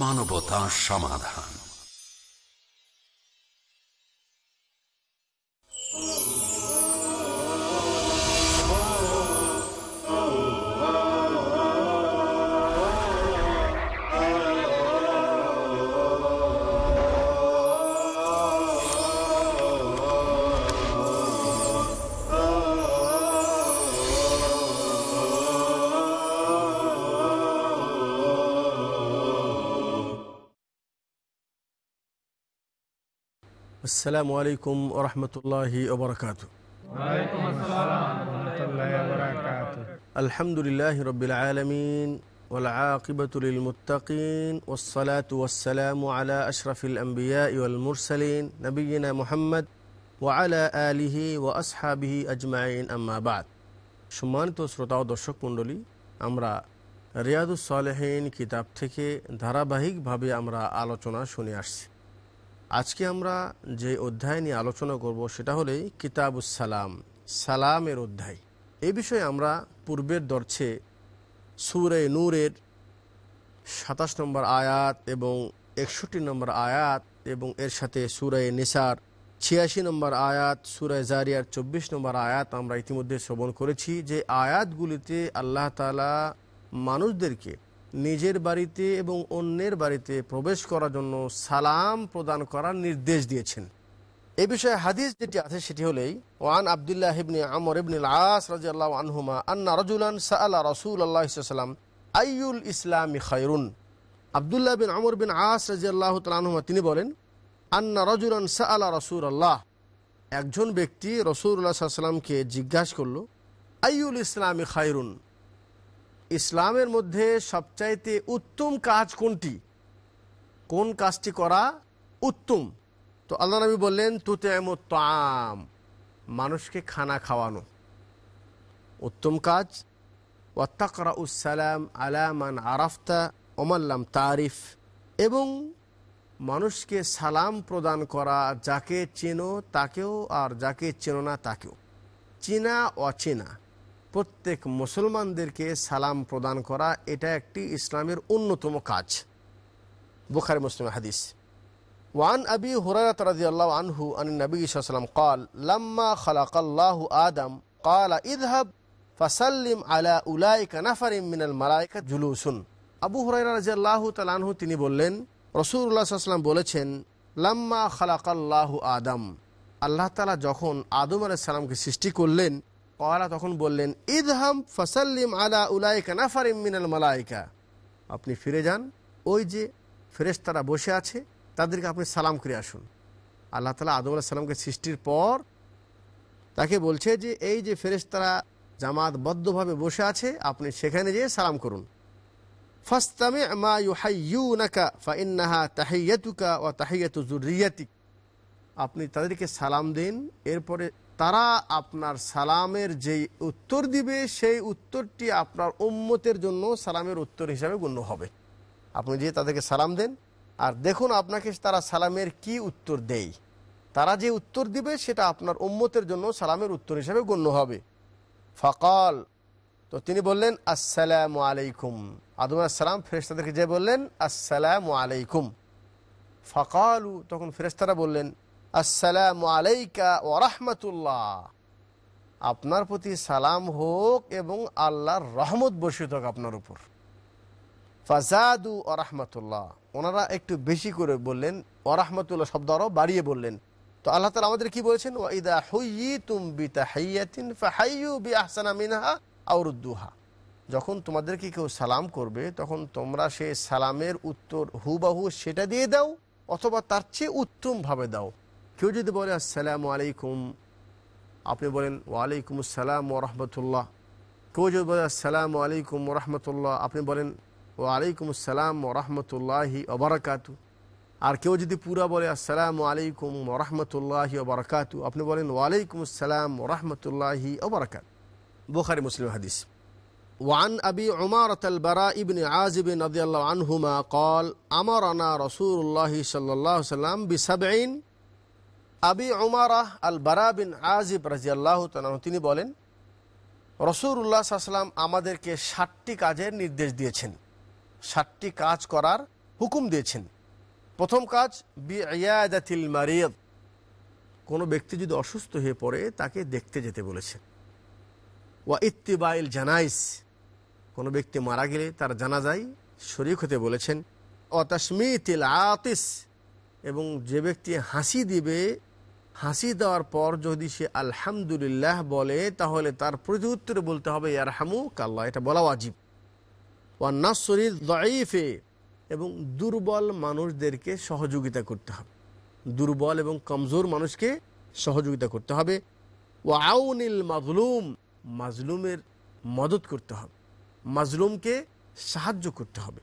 মানবতা সমাধান। আসসালামু আলাইকুম ওরহমতুল্লাহি ওবরকাত আলহামদুলিল্লাহ রবিল আলমিন والعاقبة للمتقين والصلاة والسلام على أشرف الأنبياء والمرسلين نبينا محمد وعلى آله وأصحابه أجمعين أما بعد সম্মানিত শ্রোতা ও দর্শক মণ্ডলী আমরা রিয়াদুস সালেহীন কিতাব থেকে ধারাবাহিকভাবে আমরা আলোচনা শুনে আসছি আজকে আমরা যে অধ্যায় নিয়ে আলোচনা করব সেটা হলেই কিতাবুস সালাম, সালামের অধ্যায়। এই বিষয়ে আমরা পূর্বের দর্শে সুরে নূরের সাতাশ নম্বর আয়াত এবং একষট্টি নম্বর আয়াত এবং এর সাথে সুরে নিসার, ছিয়াশি নম্বর আয়াত সুরায় জারিয়ার চব্বিশ নম্বর আয়াত আমরা ইতিমধ্যে শ্রবণ করেছি যে আয়াতগুলিতে আল্লাহ তালা মানুষদেরকে নিজের বাড়িতে এবং অন্যের বাড়িতে প্রবেশ করার জন্য সালাম প্রদান করার নির্দেশ দিয়েছেন। এ বিষয়ে হাদিস যেটি আছে সেটি হলেই, ওয়ান আবদুল্লাহ ইবনে আমর ইবনুল আস রাজি আল্লাহ আনহুমা আন্না রজুলান সাআলা রসুল আল্লাহ সাল্লাম আইউল ইসলামী খায়রুন? আবদুল্লাহ বিন আমর বিন আস রাজি আল্লাহ তালহুমা তিনি বলেন, আন্না রজুলান সাআলা রসুল আল্লাহ একজন ব্যক্তি রসুল্লাহ সাল্লামকে জিজ্ঞাসা করল আইউল ইসলামী খায়রুন? ইসলামের মধ্যে সবচাইতে উত্তম কাজ কোনটি? কোন কাজটি করা উত্তম? তো আল্লাহ নবী বললেন তুতে তাম মানুষকে খানা খাওয়ানো। উত্তম কাজ ওয়াত্তাকরা উসালাম আলামান আরাফতা ওমাল্লাম তারিফ। এবং মানুষকে সালাম প্রদান করা, যাকে চেনো তাকেও আর যাকে চেনো না তাকেও। চীনা, অচেনা। প্রত্যেক মুসলমানদেরকে সালাম প্রদান করা এটা একটি ইসলামের অন্যতম কাজ বুখারি মুসলিম হাদিস ওয়ান আবি হুরায়রা রাদিয়াল্লাহু আনহু আন নবী সাল্লাম قال لما خلق الله آدم قال اذهب فسلم على اولئك نفر من الملائكه جلوس আবু হুরায়রা রাদিয়াল্লাহু তাআলা আনহু তিনি বললেন রাসূলুল্লাহ সাল্লাল্লাহু বলেছেন লাম্মা খালাকাল্লাহু আদম আল্লাহ তাআলা যখন আদম আলাইহিস সালামকে সৃষ্টি করলেন কলা তখন বললেন, ইদহাম ফসাল্লিম আলা উলাইকা নাফারিম মিনাল মালাইকা। আপনি ফিরে যান, ওই যে ফেরেশতারা বসে আছে, তাদেরকে আপনি সালাম করে আসুন। আল্লাহ তালা আদম আল্লাহ সালামকে সৃষ্টির পর তাকে বলছে যে, এই যে ফেরেশতারা জামাতবদ্ধভাবে বসে আছে, আপনি সেখানে যেয়ে সালাম করুন। ফাস্তামে মা ইউহাইয়ুনাকা ফাইন্নাহা তাহিয়াতুকা ও তাহিয়াতু জুরিয়াতিক আপনি তাদেরকে সালাম দিন, এরপরে তারা আপনার সালামের যেই উত্তর দিবে, সেই উত্তরটি আপনার উম্মতের জন্য সালামের উত্তর হিসাবে গণ্য হবে। আপনি যে তাদেরকে সালাম দেন, আর দেখুন আপনাকে তারা সালামের কি উত্তর দেয়। তারা যে উত্তর দিবে, সেটা আপনার উম্মতের জন্য সালামের উত্তর হিসাবে গণ্য হবে। ফকাল, তো তিনি বললেন, আসসালাম আলাইকুম। আদম আসসালাম ফেরেস্তাদেরকে যে বললেন, আসসালাম আলাইকুম। ফকালু, তখন ফেরেস্তারা বললেন আসসালামু আলাইকা ও রাহমাতুল্লাহ। আপনার প্রতি সালাম হোক এবং আল্লাহর রহমত বসিত হোক আপনার উপর। ফাজাদু ও রাহমাতুল্লাহ। ওনারা একটু বেশি করে বললেন ও রাহমাতুল্লাহ শব্দ আরও বাড়িয়ে বললেন। তো আল্লাহ তালা আমাদের কি বলেছেন? ওয়াইদা হুইয়ি তুম বিতা হাইয়াতিন ফাহাইয়ু বি আহসানা মিনহা আউরুদ্দুহা যখন তোমাদেরকে কেউ সালাম করবে, তখন তোমরা সে সালামের উত্তর হুবাহু সেটা দিয়ে দাও অথবা তার চেয়ে উত্তমভাবে দাও। কেউ যদি বলে আসসালামু আলাইকুম আপনি বলেন ওয়ালাইকুম আসসালাম ও রহমতুল্লাহ কেউ যদি বলে আসসালামু আলাইকুম ও রহমতুল্লাহ আপনি বলেন ওয়ালাইকুম আসসালাম ও রহমতুল্লাহি ওবরাকাতু আর কেউ যদি পুরা বলে আসসালামু আলাইকুম ও রহমতুল্লাহি ওবরাকাতু আপনি বলেন ওয়ালাইকুম আসসালাম ও রহমতুল্লাহি ওবরাকাত বোখারি মুসলিম হাদিস وعن أبي عمارة البراء بن عازب رضي الله عنهما قال أمرنا رسول الله صلى الله عليه وسلم بسبعين আবি উমারাহ আল বারা বিন আজিব রাজিয়াল্লাহ তিনি বলেন রসুল্লাহ সাল্লাম আমাদেরকে ষাটটি কাজের নির্দেশ দিয়েছেন। ষাটটি কাজ করার হুকুম দিয়েছেন। প্রথম কাজ বিয়াদাতিল মারিয়দ কোনো ব্যক্তি যদি অসুস্থ হয়ে পড়ে, তাকে দেখতে যেতে বলেছেন। ওয়া ইত্তিবাইল জানাইস। কোনো ব্যক্তি মারা গেলে তার জানাজাই শরিক হতে বলেছেন। অতাসমিতিল আতিস। এবং যে ব্যক্তি হাসি দিবে হাসি দেওয়ার পর যদি সে আলহামদুলিল্লাহ বলে, তাহলে তার প্রতি উত্তরে বলতে হবে ইয়ার ইয়ারহামু কাল্লা এটা বলা ওয়াজিব। ওয়ান্নাসরি এবং দুর্বল মানুষদেরকে সহযোগিতা করতে হবে। দুর্বল এবং কমজোর মানুষকে সহযোগিতা করতে হবে। ও আউনিল মাজলুম, মাজলুমের মদত করতে হবে। মাজলুমকে সাহায্য করতে হবে।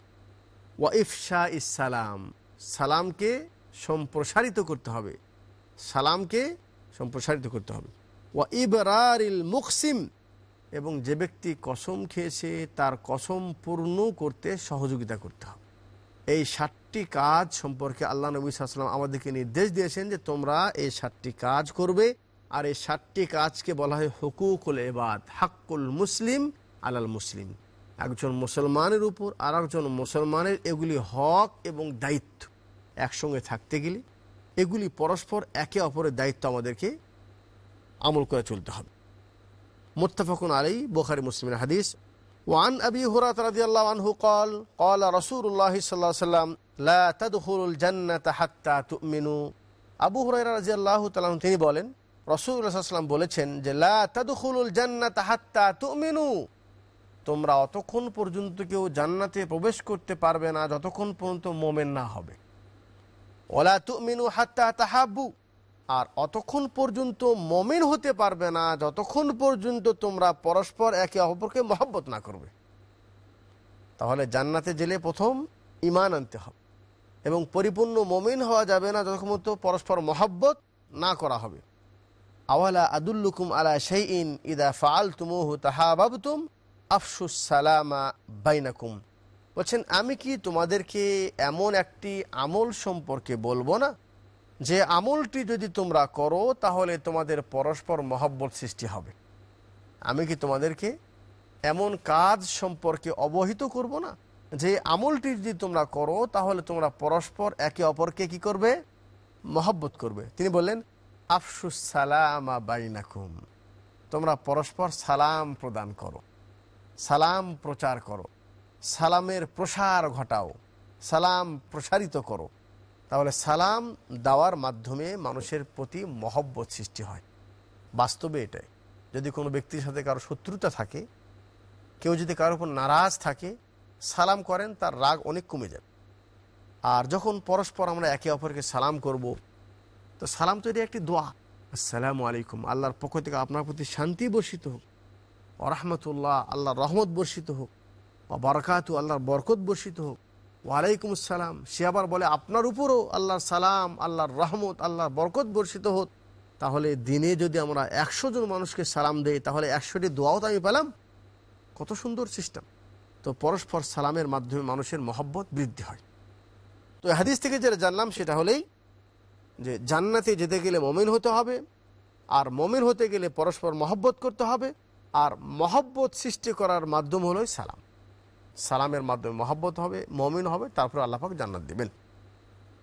ওয়া ইফশা ইসালাম সালামকে সম্প্রসারিত করতে হবে। সালামকে সম্প্রসারিত করতে হবে। ওয়া ইবরারিল মুকসিম এবং যে ব্যক্তি কসম খেয়েছে, তার কসম পূর্ণ করতে সহযোগিতা করতে হবে। এই ষাটটি কাজ সম্পর্কে আল্লাহ নবী সাল্লাম আমাদেরকে নির্দেশ দিয়েছেন যে তোমরা এই ষাটটি কাজ করবে। আর এই ষাটটি কাজকে বলা হয় হুকুকুল এবাদ হাক্কুল মুসলিম আলাল মুসলিম। একজন মুসলমানের উপর আর একজন মুসলমানের এগুলি হক এবং দায়িত্ব একসঙ্গে থাকতে গেলে এগুলি পরস্পর একে অপরের দায়িত্ব আমাদেরকে আমল করে চলতে হবে متفق عليه بخاري مسلم الحديث وعن أبي هريرة رضي الله عنه قال قال رسول الله صلى الله عليه وسلم لا تدخلوا الجنة حتى تؤمنوا আবু হুরাইরা রাজি আল্লাহ তালাম তিনি বলেন রসুল্লাহাম বলেছেন যে লা তাদুখুলুল জান্নাত হাত্তা তুমিনু তোমরা অতক্ষণ পর্যন্ত কেউ জান্নাতে প্রবেশ করতে পারবে না যতক্ষণ পর্যন্ত মোমেন না হবে ওলা তুমিনু হাত্তা তাহাব্বু। আর অতক্ষণ পর্যন্ত মমিন হতে পারবে না, যতক্ষণ পর্যন্ত তোমরা পরস্পর একে অপরকে মহব্বত না করবে। তাহলে জান্নাতে জেলে প্রথম ইমান আনতে হবে এবং পরিপূর্ণ মমিন হওয়া যাবে না, যতক্ষণ পর্যন্ত পরস্পর মহব্বত না করা হবে। আওয়ালা আদুল্লুকুম আলা শাইইন ইদা ফাল তুমুহু তাহাবাবতুম। আফসুস সালামা বাইনাকুম। বলছেন, আমি কি তোমাদেরকে এমন একটি আমল সম্পর্কে বলব না? যে আমলটি যদি তোমরা করো, তাহলে তোমাদের পরস্পর মহব্বত সৃষ্টি হবে। আমি কি তোমাদেরকে এমন কাজ সম্পর্কে অবহিত করব না? যে আমলটি যদি তোমরা করো, তাহলে তোমরা পরস্পর একে অপরকে কি করবে? মহব্বত করবে। তিনি বললেন, আফসুস সালামা বাইনাকুম। তোমরা পরস্পর সালাম প্রদান করো, সালাম প্রচার করো। সালামের প্রসার ঘটাও। সালাম প্রসারিত করো। তাহলে সালাম দেওয়ার মাধ্যমে মানুষের প্রতি মহব্বত সৃষ্টি হয়। বাস্তবে এটাই। যদি কোনো ব্যক্তির সাথে কারও শত্রুতা থাকে, কেউ যদি কারোর উপর নারাজ থাকে, সালাম করেন, তার রাগ অনেক কমে যাবে আর যখন পরস্পর আমরা একে অপরকে সালাম করব, তো সালাম তো এটা একটি দোয়া। আসসালামু আলাইকুম। আল্লাহর পক্ষ থেকে আপনার প্রতি শান্তি বর্ষিত হোক। রহমতুল্লাহ, আল্লাহর রহমত বর্ষিত হোক। বরকাতু, আল্লাহর বরকত বর্ষিত হোক। ওয়ালাইকুম আসসালাম। সে আবার বলে, আপনার উপরও আল্লাহর সালাম, আল্লাহর রহমত, আল্লাহর বরকত বর্ষিত হোক। তাহলে দিনে যদি আমরা একশো জন মানুষকে সালাম দেই, তাহলে একশোটি দোয়াও তো আমি পেলাম। কত সুন্দর সিস্টেম। তো পরস্পর সালামের মাধ্যমে মানুষের মহব্বত বৃদ্ধি হয়। তো হাদিস থেকে যেটা জানলাম, সেটা হলেই যে জান্নাতে যেতে গেলে মমিন হতে হবে, আর মমিন হতে গেলে পরস্পর মহব্বত করতে হবে, আর মহব্বত সৃষ্টি করার মাধ্যম হলোই সালাম। সালামের মাধ্যমে মহাব্বত হবে, মমিন হবে, তারপর আল্লাহাক জান্নাত দিবেন।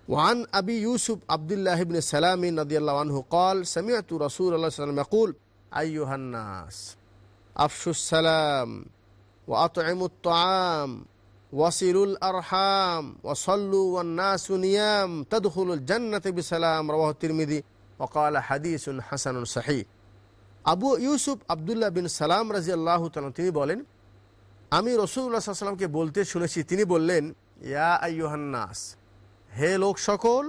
ওয়ান আবি ইউসুফ আবদুল্লাহ ইবনে সালামিন নদিয়াল্লাহ আনহু কল সামিয়াতু রসুল আল্লাহ সাল্লাম ইয়াকুল, আইয়ুহান্নাস আফসুসালাম ও আতএমুত্তাম ওয়াসিরুল আরহাম, ওয়াসল্লু ওয়ান্নাসুনিয়াম তদহুল জান্নাতে বিসালাম রবাহ তিরমিদি ওকাল হাদিসুন হাসানুন সাহি আবু ইউসুফ আবদুল্লাহ বিন সালাম রাজি আল্লাহ তিনি বলেন আমি রসুল্লাহ সাল্লামকে বলতে শুনেছি, তিনি বললেন, ইয়া আইহান্নাস হে লোক সকল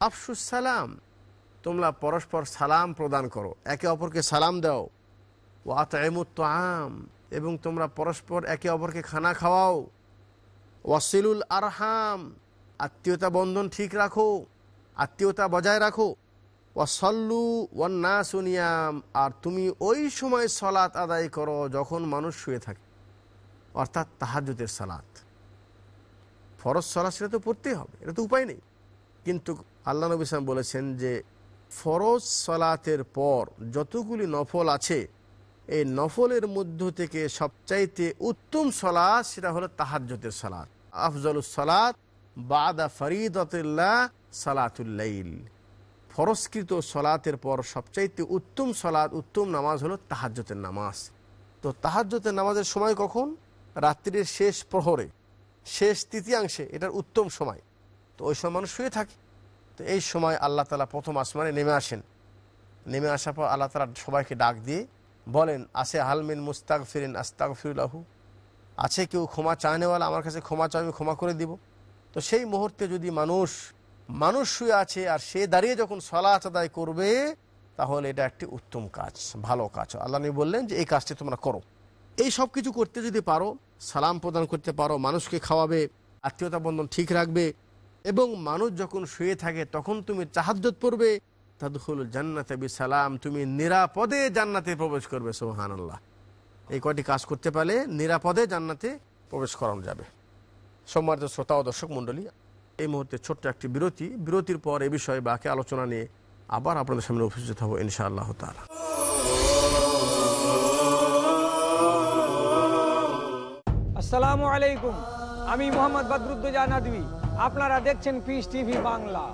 আফসুস সালাম, তোমরা পরস্পর সালাম প্রদান করো, একে অপরকে সালাম দাও ও আতমুত আম এবং তোমরা পরস্পর একে অপরকে খানা খাওয়াও ওয়াসিলুল আরহাম, আত্মীয়তা বন্ধন ঠিক রাখো, আত্মীয়তা বজায় রাখো ওয়াসল্লু ওয়ান্না সুনিয়াম আর তুমি ওই সময় সলাৎ আদায় করো যখন মানুষ শুয়ে থাকে। অর্থাৎ তাহাজুদের সালাত। ফরজ সলাৎ সেটা তো পড়তেই হবে, এটা তো উপায় নেই। কিন্তু আল্লাহ নবী সালাম বলেছেন যে ফরজ সলাতের পর যতগুলি নফল আছে, এই নফলের মধ্য থেকে সবচাইতে উত্তম সলাৎ সেটা হলো তাহাজ্যতের সালাত। আফজলুস সালাত বাদা ফরিদতুল্লাহ সালাতুল্লাইল ফরস্কৃত সলাতের পর সবচাইতে উত্তম সলাদ উত্তম নামাজ হলো তাহাজ্যতের নামাজ। তো তাহাজ্যতের নামাজের সময় কখন? রাত্রির শেষ প্রহরে, শেষ তৃতীয়াংশে এটার উত্তম সময়। তো ওই সময় মানুষ শুয়ে থাকে। তো এই সময় আল্লাহ তালা প্রথম আসমানে নেমে আসেন। নেমে আসার পর আল্লাহ তালা সবাইকে ডাক দিয়ে বলেন আসে হালমিন মুস্তাক ফিরিন আস্তাক ফিরুল্লাহু আছে কেউ ক্ষমা চায়নেওয়ালা? আমার কাছে ক্ষমা চাই আমি ক্ষমা করে দিব। তো সেই মুহূর্তে যদি মানুষ মানুষ শুয়ে আছে আর সে দাঁড়িয়ে যখন সলাচ আদায় করবে, তাহলে এটা একটি উত্তম কাজ, ভালো কাজ। আল্লাহ বললেন যে, এই কাজটি তোমরা করো। এই সব কিছু করতে যদি পারো, সালাম প্রদান করতে পারো, মানুষকে খাওয়াবে, আত্মীয়তা বন্ধন ঠিক রাখবে, এবং মানুষ যখন শুয়ে থাকে তখন তুমি চাহাদ্দত পড়বে তাদুল জান্নাতে বি সালাম তুমি নিরাপদে জান্নাতে প্রবেশ করবে সোহান আল্লাহ এই কয়টি কাজ করতে পারলে নিরাপদে জান্নাতে প্রবেশ করানো যাবে। সম্মানিত শ্রোতা ও দর্শক মণ্ডলী, এই মুহূর্তে ছোট্ট একটি বিরতি। বিরতির পর এ বিষয়ে বাকি আলোচনা নিয়ে আবার আপনাদের সামনে উপস্থিত হব ইনশাআল্লাহ তালা আসসালামু আলাইকুম আমি মোহাম্মদ বদরুদ্দোজা নদী আপনারা দেখছেন Peace TV Bangla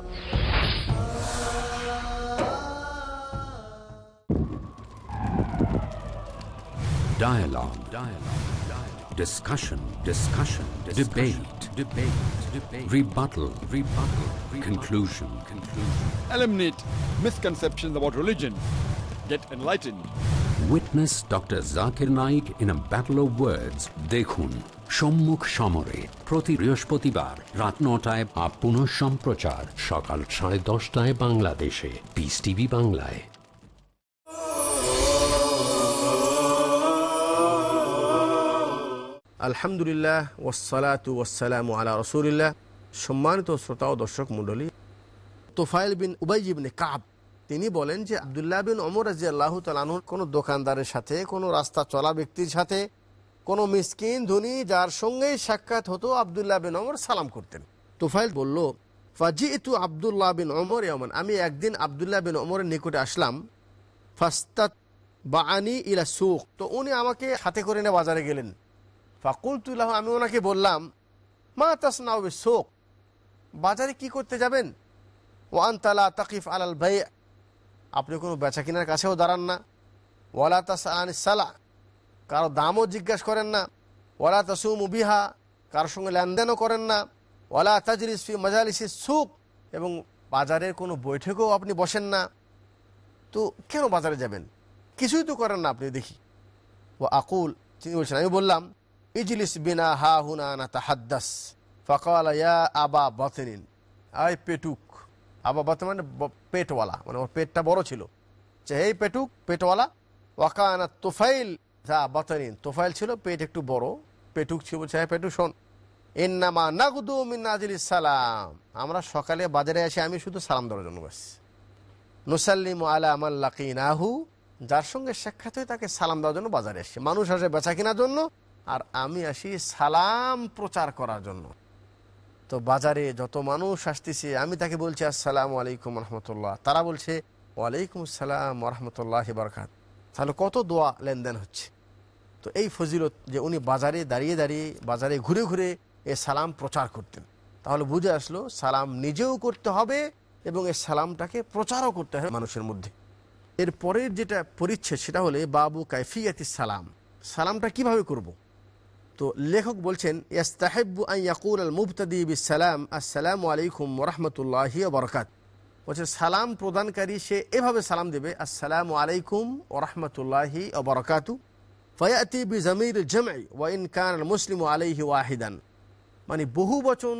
Dialogue. Dialogue. Dialogue. Discussion. Discussion. Debate. Debate. Debate. Rebuttal. Rebuttal. Conclusion. Conclusion. eliminate misconceptions about religion, get enlightened. Witness doctor Zakir Naik in a battle of words. দেখুন সম্মুখ সমরে প্রতি বৃহস্পতিবার রাত নটায় আপ পুনঃ সম্প্রচার সকাল সাড়ে দশটায় বাংলাদেশে পিস টিভি বাংলায় আলহামদুলিল্লাহ ওসালাতু ওসালাম আলা রসুলিল্লাহ সম্মানিত শ্রোতা ও দর্শক মণ্ডলী তোফাইল বিন উবাইজিবনে কাব তিনি বলেন যে আবদুল্লাহ বিন অমর রাজি আল্লাহ তালানুর কোনো দোকানদারের সাথে, কোনো রাস্তা চলা ব্যক্তির সাথে, কোনো মিসকিন ধনী যার সঙ্গেই সাক্ষাৎ হতো আবদুল্লাহ বিন অমর সালাম করতেন। তোফাইল বলল ফাজি ইতু আবদুল্লাহ বিন অমর এমন আমি একদিন আবদুল্লাহ বিন অমরের নিকটে আসলাম, ফাস্তাত বা আনি ইলা সুখ, তো উনি আমাকে হাতে করে নিয়ে বাজারে গেলেন। ফাকুলতুল্লাহ আমি ওনাকে বললাম, মা তাসনাউবে শোক বাজারে কি করতে যাবেন? ওয়ান তালা তাকিফ আলাল ভাই আপনি কোনো বেচা কিনার কাছেও দাঁড়ান না। ওয়ালা তাস আনি সালা, কারও দামও জিজ্ঞাসা করেন না। ওয়ালা তাসুম বিহা কারোর সঙ্গে লেনদেনও করেন না। ওয়ালা তাজরিস ফি মজালিসি সুখ এবং বাজারের কোনো বৈঠকেও আপনি বসেন না। তো কেন বাজারে যাবেন? কিছুই তো করেন না আপনি, দেখি। ও আকুল, তিনি বলছেন, আমি বললাম, ইজলিস বিনা হা হুনা না তাহাদ্দাস ফকাল ইয়া আবা বাতনিন আয় পেটুক। আবা বাত মানে পেটওয়ালা মানে ওর পেটটা বড় ছিল। যে এই পেটুক, পেটওয়ালা, ওয়াকানা তোফাইল, যা বাতনিন তোফাইল ছিল, পেট একটু বড়, পেটুক ছিল বলছে হ্যাঁ পেটুক শোন। এন্নামা নাগুদু মিন নাজিল সালাম। আমরা সকালে বাজারে আসি, আমি শুধু সালাম দেওয়ার জন্য বাস নুসাল্লিম আলা আমার লাকিনাহু, যার সঙ্গে সাক্ষাৎ হয়ে তাকে সালাম দেওয়ার জন্য বাজারে আসে। মানুষ আসে বেচা কেনার জন্য, আর আমি আসি সালাম প্রচার করার জন্য। তো বাজারে যত মানুষ আসতেছে, আমি তাকে বলছি, আসসালামু আলাইকুম রহমতুল্লাহ। তারা বলছে, ওয়ালাইকুম আসসালাম রহমতুল্লাহ বরকাত। তাহলে কত দোয়া লেনদেন হচ্ছে? তো এই ফজিলত যে উনি বাজারে দাঁড়িয়ে দাঁড়িয়ে, বাজারে ঘুরে ঘুরে এ সালাম প্রচার করতেন। তাহলে বুঝে আসলো, সালাম নিজেও করতে হবে এবং এই সালামটাকে প্রচারও করতে হবে মানুষের মধ্যে। এর পরের যেটা পরিচ্ছেদ, সেটা হলে বাবু কাইফিয়াতি সালাম। সালামটা কীভাবে করব। তো লেখক বলছেন, ইয়াস্তাহেব্বু ইয়াকুল আল আসসালামু আলাইকুম ওরহমতুল্লাহি বরকাত। বলছে, সালাম প্রদানকারী সে এভাবে সালাম দেবে, আসসালামু আলাইকুম ওরহমতুল্লাহি বরকাতু। ফয়াতি বি জমির জমাই ওয়াইন কান মুসলিম আলাইহি ওয়াহিদান। মানে বহু বচন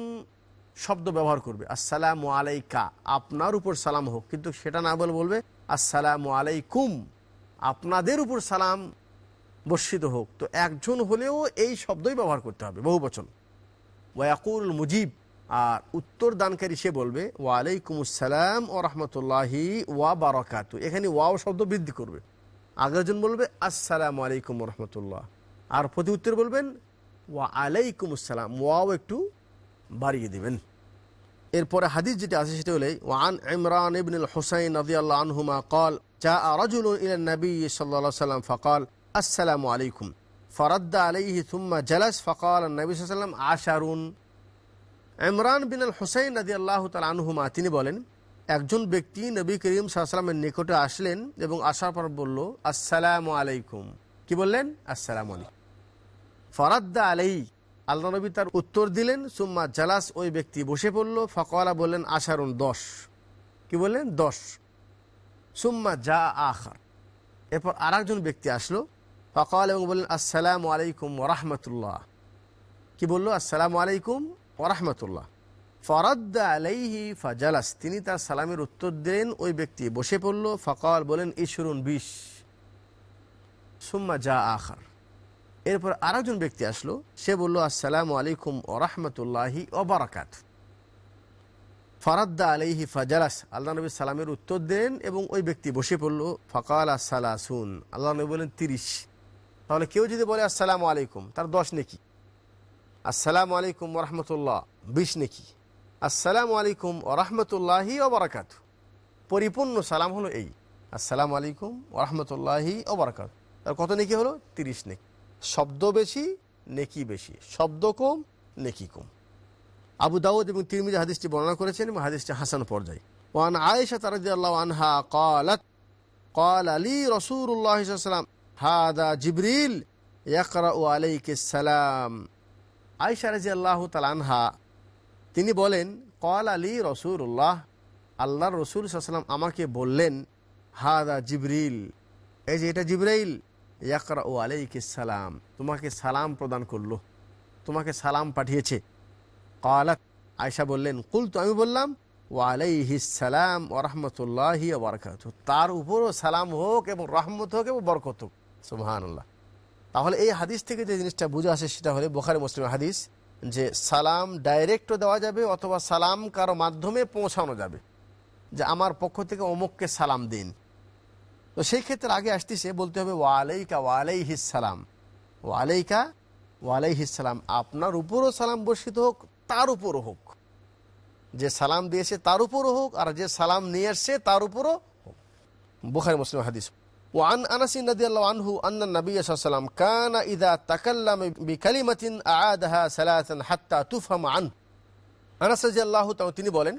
শব্দ ব্যবহার করবে, আসসালামু আলাইকা। আপনার উপর সালাম হোক, কিন্তু সেটা না বলে বলবে, আসসালামু আলাইকুম। আপনাদের উপর সালাম বর্ষিত হোক তো একজন হলেও এই শব্দই ব্যবহার করতে হবে বহু বচন ওয়াকুল মুজিব আর উত্তর দানকারী সে বলবে ওয়ালাইকুম আসসালাম ও রহমতুল্লাহি ওয়া বারাকাতু এখানে ওয়াও শব্দ বৃদ্ধি করবে আগেরজন বলবে আসসালামু আলাইকুম রহমতুল্লাহ আর প্রতি উত্তর বলবেন ওয়া আলাইকুম আসসালাম ওয়াও একটু বাড়িয়ে দিবেন এরপরে হাদিস যেটা আছে সেটা হলে ওয়ান ইমরান ইবনুল হুসাইন রাদিয়াল্লাহু আনহুমা قال جاء رجل الى النبي صلى الله عليه وسلم فقال আসসালামু আলাইকুম। ফরাদ্দা আলাইহি থুম্মা জালাস, ফকাল নবী আশারুন। ইমরান বিন আল হুসাইন নদী আল্লাহ তালহুমা তিনি বলেন, একজন ব্যক্তি নবী করিম সাহসালামের নিকটে আসলেন এবং আসার পর বলল, আসসালামু আলাইকুম। কি বললেন? আসসালামু আলাইকুম। ফরাদ্দা আলাই আল্লাহ নবী তার উত্তর দিলেন, সুম্মা জালাস ওই ব্যক্তি বসে পড়ল, ফকলা বললেন, আশারুন, দশ। কি বললেন? দশ। সুম্মা যা আখার। এরপর আর ব্যক্তি আসলো ফকওয়াল এবং বললেন, আসসালামু আলাইকুম ওরহমতুল্লাহ কি বলল? আসসালামু আলাইকুম ওরহমতুল্লাহ ফরাদ্দা আলাইহি ফাজালাস। তিনি তার সালামের উত্তর দিলেন, ওই ব্যক্তি বসে পড়ল। ফকাল বলেন ইশরুন বিশ। সুম্মা যা আখার। এরপর আরেকজন ব্যক্তি আসলো। সে বলল, আসসালামু আলাইকুম ওরহমতুল্লাহি ওবরাকাত ফরাদ্দা আলাইহি ফাজালাস। আল্লাহ নবী সালামের উত্তর দেন এবং ওই ব্যক্তি বসে পড়ল। ফকাল আসসালাসুন আল্লাহ নবী বলেন তিরিশ। তাহলে কেউ যদি বলে আসসালামু আলাইকুম তার দশ নেকি আসসালামু আলাইকুম ওরহমতুল্লাহ বিশ নেকি আসসালামু আলাইকুম ওরহমতুল্লাহি ওবরাকাত পরিপূর্ণ সালাম হলো এই আসসালামু আলাইকুম ওরহমতুল্লাহি ওবরাকাত তার কত নেকি হলো তিরিশ নেকি শব্দ বেশি নেকি বেশি শব্দ কম নেকি কম আবু দাউদ এবং তিরমিজি হাদিসটি বর্ণনা করেছেন এবং হাদিসটি হাসান পর্যায়ে ওয়ান আয়েশা তারাদিয়াল্লাহু আনহা قالت قال لي رسول الله صلى الله عليه وسلم হাদা জিবরিল ইয়াকরা সালাম। আয়সা রাজি আল্লাহ তালানহা তিনি বলেন কল আলী রসুল্লাহ আল্লাহ রসুল সাল্লাম আমাকে বললেন, হাদা জিবরিল। এই যে এটা জিবরাইল ইয়াকরা ও আলাইকে সালাম। তোমাকে সালাম প্রদান করল, তোমাকে সালাম পাঠিয়েছে। কালাক আয়সা বললেন কুল তো আমি বললাম ও আলাইহিসালাম ও রহমতুল্লাহ বারকাত তার উপরও সালাম হোক এবং রহমত হোক এবং বরকত হোক। সুবাহান্লাহ তাহলে এই হাদিস থেকে যে জিনিসটা বুঝে আসে সেটা হলে বোখারি মুসলিম হাদিস যে সালাম ডাইরেক্টও দেওয়া যাবে অথবা সালাম কারও মাধ্যমে পৌঁছানো যাবে। যে আমার পক্ষ থেকে অমুককে সালাম দিন। তো সেই ক্ষেত্রে আগে আসতেছে, বলতে হবে ওয়ালাইকা ওয়ালাইহিস সালাম। ওয়ালাইকা ওয়ালাইহিস সালাম। আপনার উপরও সালাম বর্ষিত হোক, তার উপরও হোক। যে সালাম দিয়েছে তার উপরও হোক, আর যে সালাম নিয়ে আসছে তার উপরও হোক। বুখারি মুসলিম হাদিস। وعن أنس رضي الله عنه أن النبي صلى الله عليه وسلم كان إذا تكلم بكلمة أعادها ثلاثا حتى تفهم عنه আনাস রাজিয়াল্লাহ তিনি বলেন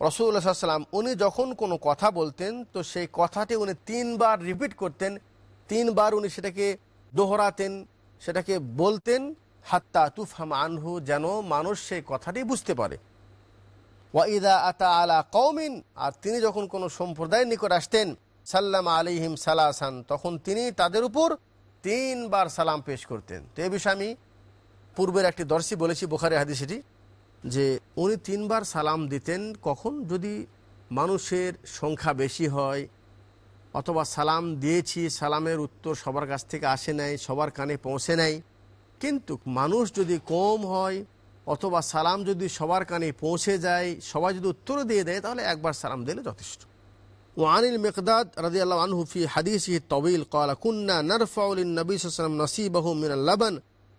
রসুল্লাহ সাল্লাম উনি যখন কোনো কথা বলতেন তো সেই কথাটি উনি তিনবার রিপিট করতেন তিনবার উনি সেটাকে দোহরাতেন সেটাকে বলতেন হাত্তা তুফহাম আনহু যেন মানুষ সেই কথাটি বুঝতে পারে ওয়াইদা আতা আলা কৌমিন আর তিনি যখন কোনো সম্প্রদায়ের নিকট আসতেন সাল্লাম আলিহিম সালাসান। তখন তিনি তাদের উপর তিনবার সালাম পেশ করতেন। তো এ বিষয়ে আমি পূর্বের একটি দর্শী বলেছি, বোখারে হাদিসেটি যে উনি তিনবার সালাম দিতেন কখন? যদি মানুষের সংখ্যা বেশি হয়, অথবা সালাম দিয়েছি, সালামের উত্তর সবার কাছ থেকে আসে নাই, সবার কানে পৌঁছে নাই, কিন্তু মানুষ যদি কম হয়, অথবা সালাম যদি সবার কানে পৌঁছে যায়, সবাই যদি উত্তর দিয়ে দেয়, তাহলে একবার সালাম দিলে যথেষ্ট। وعن المقداد رضي الله عنه في حديثه الطويل قال كنا نرفع للنبي صلى الله عليه وسلم نصيبه من اللبن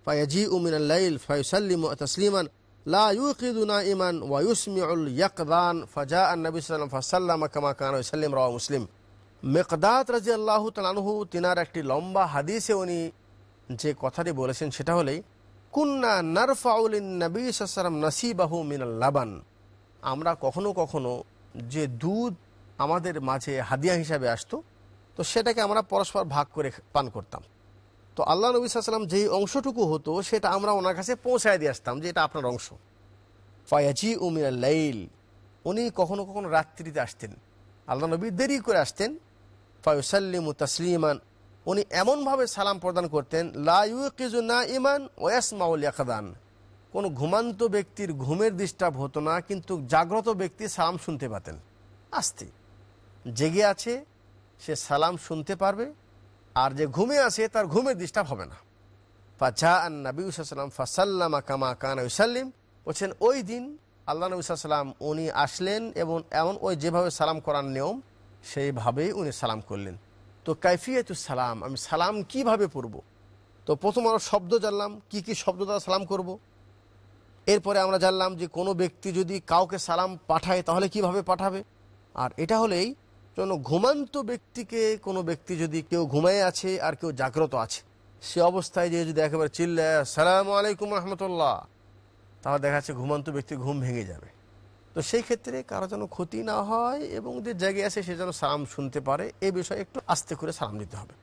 فيجيء من الليل فيسلم تسليما لا يوقظ نائما ويسمع اليقظان فجاء النبي صلى الله عليه وسلم فسلم كما كان يسلم رواه مسلم মেকদাত রাজি আল্লাহ তালানহু তিনার একটি লম্বা হাদিসে উনি যে কথাটি বলেছেন সেটা হলেই কুন্না নারফাউলিন নবী সাল্লাম নাসিবাহু মিনাল লাবান আমরা কখনো কখনো যে দুধ আমাদের মাঝে হাদিয়া হিসাবে আসতো, তো সেটাকে আমরা পরস্পর ভাগ করে পান করতাম। তো আল্লাহ নবী সাল্লাম যেই অংশটুকু হতো, সেটা আমরা ওনার কাছে পৌঁছায় দিয়ে আসতাম যে এটা আপনার অংশ। ফায়াজি উমিনাল লাইল, উনি কখনো কখনো রাত্রিতে আসতেন। আল্লাহ নবী দেরি করে আসতেন। ফায়ুসাল্লিমু তাসলিমান, উনি এমনভাবে সালাম প্রদান করতেন লাইকিজু না ইমান ওয়াসমাউল ইয়াকাদান। কোনো ঘুমান্ত ব্যক্তির ঘুমের ডিস্টার্ব হতো না, কিন্তু জাগ্রত ব্যক্তি সালাম শুনতে পাতেন। আস্তে। জেগে আছে, সে সালাম শুনতে পারবে, আর যে ঘুমে আছে তার ঘুমের ডিস্টার্ব হবে না। ফাজা আন নবী সাল্লাম ফাসাল্লামা কামা কানা বলছেন, ওই দিন আল্লাহ নবী সাল্লাম উনি আসলেন এবং এমন ওই যেভাবে সালাম করার নিয়ম, সেইভাবেই উনি সালাম করলেন। তো কাইফিয়াতু সালাম, আমি সালাম কীভাবে পড়ব? তো প্রথম আমরা শব্দ জানলাম, কি কি শব্দ দ্বারা সালাম করব। এরপরে আমরা জানলাম যে কোনো ব্যক্তি যদি কাউকে সালাম পাঠায় তাহলে কীভাবে পাঠাবে? আর এটা হলেই কোনো ঘুমান্ত ব্যক্তিকে কোনো ব্যক্তি যদি কেউ ঘুমায় আছে আর কেউ জাগ্রত আছে, সে অবস্থায় যে যদি একেবারে চিল্লে সালাম আলাইকুম রহমতুল্লাহ তাহলে দেখা যাচ্ছে ঘুমন্ত ব্যক্তি ঘুম ভেঙে যাবে। তো সেই ক্ষেত্রে কারও যেন ক্ষতি না হয় এবং যে জায়গায় আছে সে যেন সালাম শুনতে পারে, এ বিষয়ে একটু আস্তে করে সালাম দিতে হবে।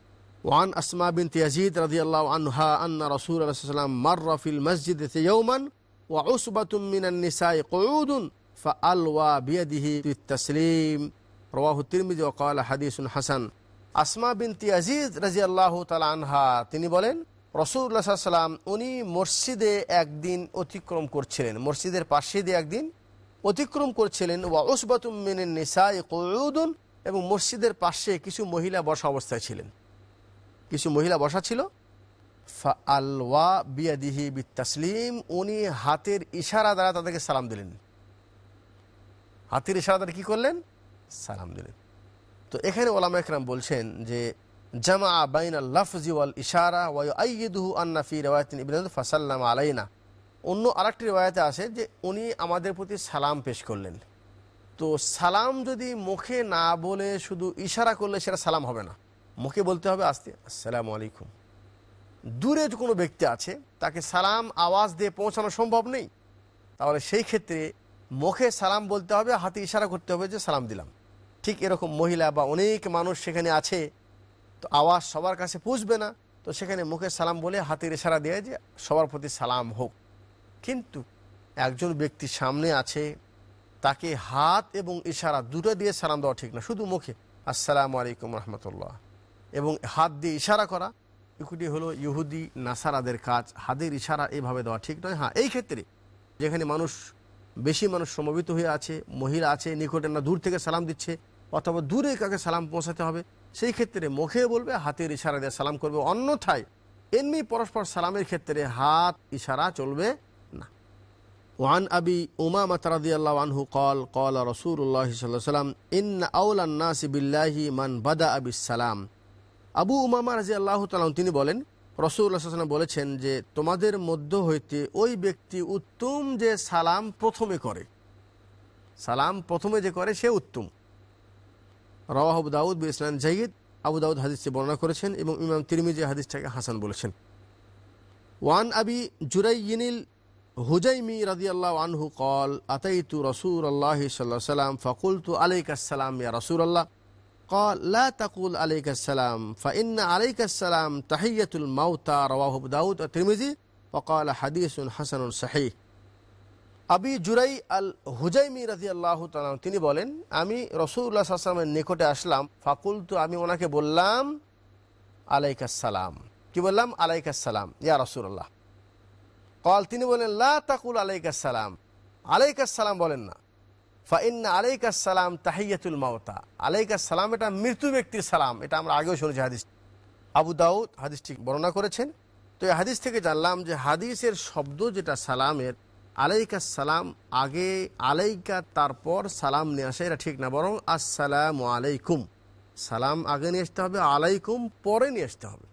ওয়ান আসমা বিন ইয়াজিদ রাদিয়াল্লাহু আনহা আন্না রাসূল আলাইহিস সালাম মাররা ফিল মসজিদ ইয়াওমান ওয়া উসবাতুম মিনান নিসাই কুউদুন ফাআলওয়া বিয়াদিহি বিত-তাসলিম রাওয়াহু তিরমিজি ওয়া ক্বালা হাদিসুন হাসান। আসমা বিন ইয়াজিদ রাদিয়াল্লাহু তাআলা আনহা, তিনি বলেন রসুল্লাহ সাল্লাম উনি মসজিদে একদিন অতিক্রম করছিলেন। মসজিদের পাশে দিয়ে একদিন অতিক্রম করছিলেন। ওয়া উসবাতুম মিনান নিসাই কুউদুন, এবং মসজিদের পাশে কিছু মহিলা বসা অবস্থায় ছিলেন। কিছু মহিলা বসা ছিল। ফা আলওয়া বিয়াদিহি বিত্তাসলিম, উনি হাতের ইশারা দ্বারা তাদেরকে সালাম দিলেন। হাতের ইশারা দ্বারা কী করলেন? সালাম দিলেন। তো এখানে ওলামা একরাম বলছেন যে জামা বাইন লফজি ইশারা ওয়াই আইদুহু আন্নাফি রেওয়ায়তিন ইবিন ফাসাল্লাম আলাইনা। অন্য আরেকটি রেওয়ায়তে আছে যে, উনি আমাদের প্রতি সালাম পেশ করলেন। তো সালাম যদি মুখে না বলে শুধু ইশারা করলে সেটা সালাম হবে না। মুখে বলতে হবে আস্তে, আসসালামু আলাইকুম। দূরে কোনো ব্যক্তি আছে, তাকে সালাম আওয়াজ দিয়ে পৌঁছানো সম্ভব নেই। তাহলে সেই ক্ষেত্রে মুখে সালাম বলতে হবে, হাতে ইশারা করতে হবে যে, সালাম দিলাম। ঠিক এরকম মহিলা বা অনেক মানুষ সেখানে আছে, তো আওয়াজ সবার কাছে পুষবে না। তো সেখানে মুখে সালাম বলে হাতের ইশারা দেয় যে সবার প্রতি সালাম হোক। কিন্তু একজন ব্যক্তি সামনে আছে, তাকে হাত এবং ইশারা দুটো দিয়ে সালাম দেওয়া ঠিক না, শুধু মুখে। আসসালামু আলাইকুম রহমতুল্লাহ। এবং হাত দিয়ে ইশারা করা এগুলি হলো ইহুদি নাসারাদের কাজ। হাতের ইশারা এভাবে দেওয়া ঠিক নয়। হ্যাঁ এই ক্ষেত্রে যেখানে মানুষ, বেশি মানুষ সমবেত হয়ে আছে, মহিলা আছে, নিকটে না দূর থেকে সালাম দিচ্ছে অথবা দূরে কাকে সালাম পৌঁছাতে হবে, সেই ক্ষেত্রে মুখে বলবে, হাতের ইশারা দিয়ে সালাম করবে। অন্যথায় এমনি পরস্পর সালামের ক্ষেত্রে হাত ইশারা চলবে না। ওয়ান আবি উমা মাতারাদিয়াল্লাহ আনহু কল কল রসুল্লাহ সাল্লাম ইন আউলান্নাস বিল্লাহি মান বাদা আবি সালাম আবু উমামা রাজি আল্লাহ তালাম তিনি বলেন রসুল্লাহাম বলেছেন যে, তোমাদের মধ্য হইতে ওই ব্যক্তি উত্তম যে সালাম প্রথমে করে। সালাম প্রথমে যে করে, সে উত্তম। রওয়াহ আবু দাউদ বি ইসলাম জাহিদ আবু দাউদ হাদিসটি বর্ণনা করেছেন এবং ইমাম তিরমিজি হাদিসটাকে হাসান বলেছেন ওয়ান আবি জুরাইনিল হুজাইমি রাজি আল্লাহ আনহু কল আতাইতু রসুল আল্লাহ সাল্লাহ সাল্লাম ফকুলতু আলাইক আসসালাম ইয়া রসুল আল্লাহ قال لا تقول عليك السلام فإن عليك السلام تحية الموتى رواه ابو داود الترمذي وقال حديث حسن صحيح আবি জুরাই আল হুজাইমি রাজি আল্লাহ তিনি বলেন, আমি রসুল্লাহ আসলামের নিকটে আসলাম ফাকুল তো আমি ওনাকে বললাম আলাইকাসালাম কি বললাম? আলাইকাসালাম ইয়া রসুল্লাহ কল, তিনি বলেন, লা তাকুল আলাইকাসালাম আলাইকাসালাম বলেন না। ফাইন্না আলাইকাসালাম তাহিয়াতুল মাওতা। আলাইকাসালাম এটা মৃত্যু ব্যক্তির সালাম, এটা আমরা আগেও শুনেছি হাদিস। আবু দাউদ হাদিসটি বর্ণনা করেছেন। তো এই হাদিস থেকে জানলাম যে হাদিসের শব্দ যেটা সালামের আলাইকা সালাম, আগে আলাইকা, তারপর সালাম নিয়ে আসে, এটা ঠিক না, বরং আসসালাম আলাইকুম। সালাম আগে নিয়ে আসতে হবে, আলাইকুম পরে নিয়ে আসতে হবে।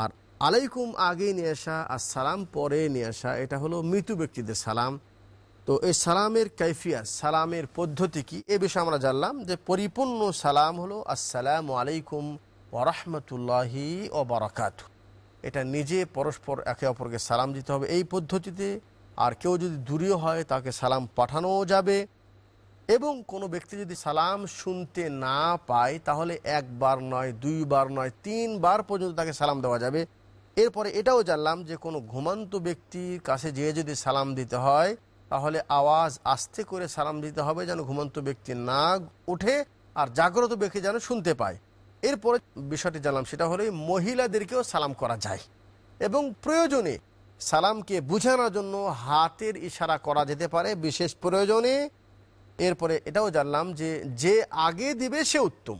আর আলাইকুম আগে নিয়ে আসা, আর সালাম পরে নিয়ে আসা, এটা হলো মৃত ব্যক্তিদের সালাম। তো এই সালামের কাইফিয়া, সালামের পদ্ধতি কি? এ বিষয়ে আমরা জানলাম যে পরিপূর্ণ সালাম হলো আসসালাম আলাইকুম ওরহমতুল্লাহি ও বারাকাত এটা নিজে পরস্পর একে অপরকে সালাম দিতে হবে। এই পদ্ধতিতে আর কেউ যদি দূরীয় হয়, তাকে সালাম পাঠানোও যাবে। এবং কোনো ব্যক্তি যদি সালাম শুনতে না পায়, তাহলে একবার নয়, দুইবার নয়, তিনবার পর্যন্ত তাকে সালাম দেওয়া যাবে। এরপরে এটাও জানলাম যে, কোনো ঘুমান্ত ব্যক্তির কাছে যেয়ে যদি সালাম দিতে হয়, তাহলে আওয়াজ আস্তে করে সালাম দিতে হবে যেন ঘুমন্ত ব্যক্তি না উঠে আর জাগ্রত ব্যক্তি যেন শুনতে পায়। এরপরে বিষয়টি জানলাম, সেটা হলো মহিলাদেরকেও সালাম করা যায়। এবং প্রয়োজনে সালামকে বুঝানোর জন্য হাতের ইশারা করা যেতে পারে, বিশেষ প্রয়োজনে। এরপরে এটাও জানলাম যে যে আগে দিবে সে উত্তম,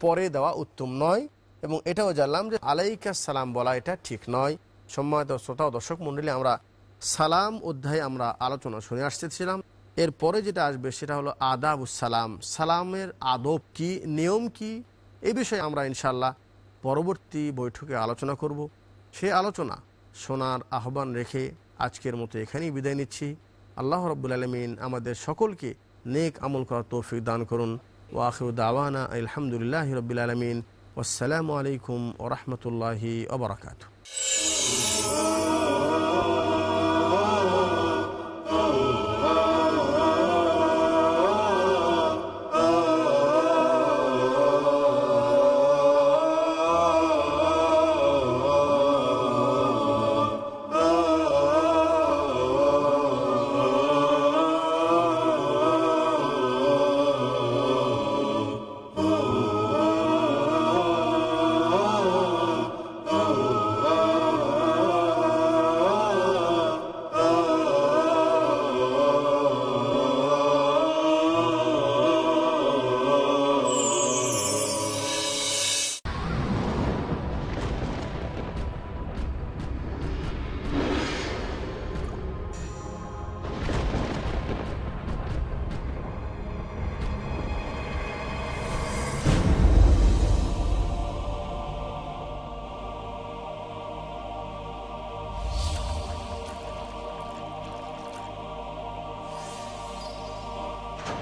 পরে দেওয়া উত্তম নয়। এবং এটাও জানলাম যে, আলাইকা সালাম বলা এটা ঠিক নয়। সম্মানিত শ্রোতা ও দর্শক মণ্ডলী আমরা সালাম অধ্যায়ে আমরা আলোচনা শুনে আসতেছিলাম। এরপরে যেটা আসবে সেটা হলো আদাবুসালাম সালামের আদব কি, নিয়ম কি? এ বিষয়ে আমরা ইনশাল্লাহ পরবর্তী বৈঠকে আলোচনা করব। সে আলোচনা শোনার আহ্বান রেখে আজকের মতো এখানেই বিদায় নিচ্ছি। আল্লাহ রব্বুল আলমিন আমাদের সকলকে নেক আমল করার তৌফিক দান করুন। ওয়াখির দাওয়ানা আলহামদুলিল্লাহ রবিল আলমিন। আসসালামু আলাইকুম ওরহমতুল্লাহি ওবরাকাতু